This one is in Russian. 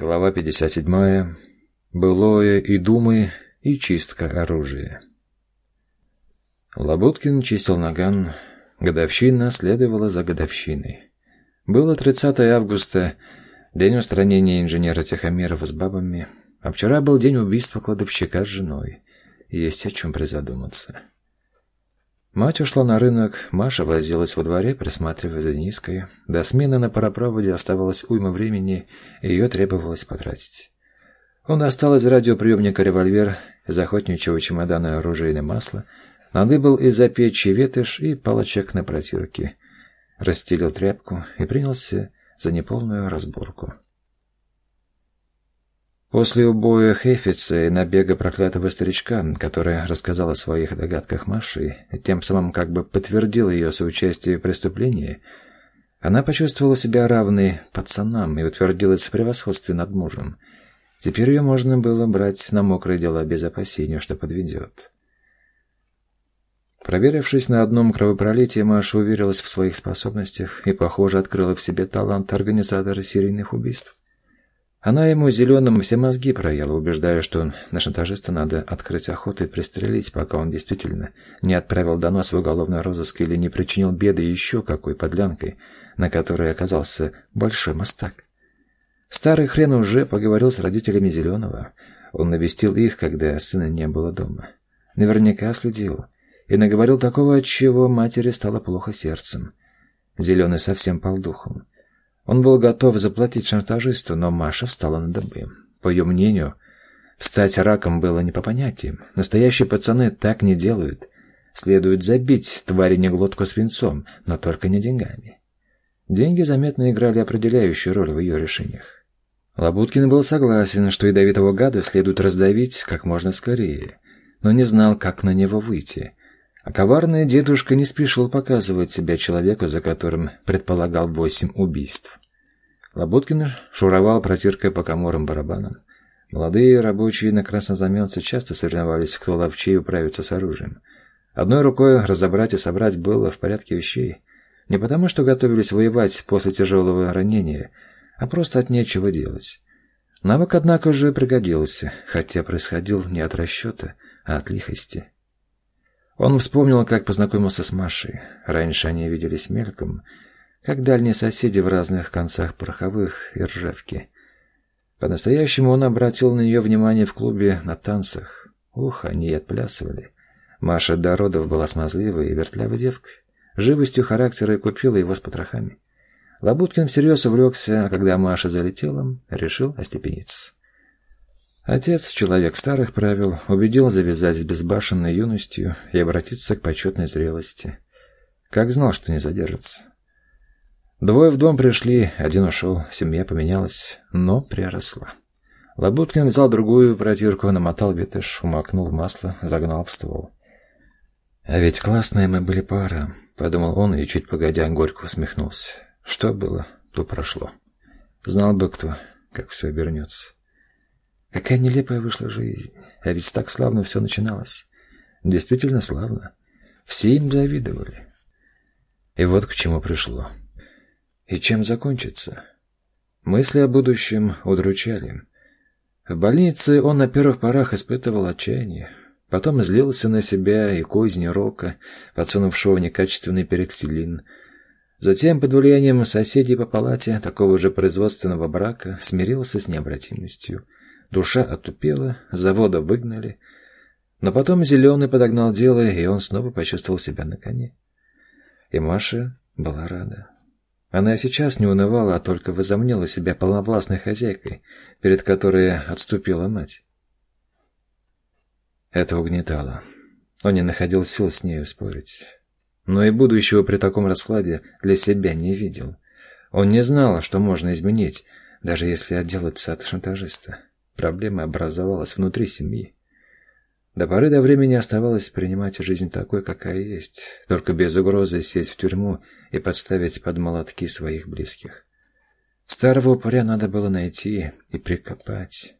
Глава 57. Былое и думы, и чистка оружия. Лабуткин чистил наган. Годовщина следовала за годовщиной. Было 30 августа, день устранения инженера Тихомирова с бабами, а вчера был день убийства кладовщика с женой. Есть о чем призадуматься. Мать ушла на рынок, Маша возилась во дворе, присматривая за Дениской. До смены на паропроводе оставалось уйма времени, и ее требовалось потратить. Он достал из радиоприемника револьвер, из охотничьего чемодана оружейное масло, надыбал из-за печи ветошь и палочек на протирке, расстелил тряпку и принялся за неполную разборку. После убоя Хефица и набега проклятого старичка, который рассказал о своих догадках Маши, и тем самым как бы подтвердил ее соучастие в преступлении, она почувствовала себя равной пацанам и утвердилась в превосходстве над мужем. Теперь ее можно было брать на мокрые дела без опасения, что подведет. Проверившись на одном кровопролитии, Маша уверилась в своих способностях и, похоже, открыла в себе талант организатора серийных убийств. Она ему зеленым все мозги проела, убеждая, что на шантажиста надо открыть охоту и пристрелить, пока он действительно не отправил донос в уголовный розыск или не причинил беды еще какой подлянкой, на которой оказался большой мастак. Старый хрен уже поговорил с родителями Зеленого. Он навестил их, когда сына не было дома. Наверняка следил. И наговорил такого, от чего матери стало плохо сердцем. Зеленый совсем пал духом. Он был готов заплатить шантажисту, но Маша встала на дыбы. По ее мнению, встать раком было не по понятиям. Настоящие пацаны так не делают. Следует забить твари не глотку свинцом, но только не деньгами. Деньги заметно играли определяющую роль в ее решениях. Лабуткин был согласен, что ядовитого гада следует раздавить как можно скорее, но не знал, как на него выйти. А коварная дедушка не спешил показывать себя человеку, за которым предполагал восемь убийств. Лабуткин шуровал протиркой по коморам барабанам. Молодые рабочие на краснознаменце часто соревновались, кто ловчей управится с оружием. Одной рукой разобрать и собрать было в порядке вещей. Не потому, что готовились воевать после тяжелого ранения, а просто от нечего делать. Навык, однако же, пригодился, хотя происходил не от расчета, а от лихости. Он вспомнил, как познакомился с Машей. Раньше они виделись мельком, как дальние соседи в разных концах пороховых и ржавки. По-настоящему он обратил на нее внимание в клубе на танцах. Ух, они и отплясывали. Маша до родов была смазливой и вертлявой девкой. Живостью характера и купила его с потрохами. Лабуткин всерьез увлекся, а когда Маша залетела, решил остепениться. Отец, человек старых правил, убедил завязать с безбашенной юностью и обратиться к почетной зрелости. Как знал, что не задержится. Двое в дом пришли, один ушел, семья поменялась, но приросла. Лабуткин взял другую протирку, намотал ветошь, умокнул в масло, загнал в ствол. «А ведь классная мы были пара», — подумал он и, чуть погодя, горько усмехнулся. «Что было, то прошло. Знал бы кто, как все обернется». Какая нелепая вышла жизнь. А ведь так славно все начиналось. Действительно славно. Все им завидовали. И вот к чему пришло. И чем закончится? Мысли о будущем удручали. В больнице он на первых порах испытывал отчаяние. Потом злился на себя и козни Рока, подсунувшего некачественный перекселин. Затем, под влиянием соседей по палате такого же производственного брака, смирился с необратимостью. Душа отупела, завода выгнали. Но потом Зеленый подогнал дело, и он снова почувствовал себя на коне. И Маша была рада. Она и сейчас не унывала, а только возомнила себя полновластной хозяйкой, перед которой отступила мать. Это угнетало. Он не находил сил с нею спорить. Но и будущего при таком раскладе для себя не видел. Он не знал, что можно изменить, даже если отделаться от шантажиста. Проблема образовалась внутри семьи. До поры до времени оставалось принимать жизнь такой, какая есть, только без угрозы сесть в тюрьму и подставить под молотки своих близких. Старого упыря надо было найти и прикопать.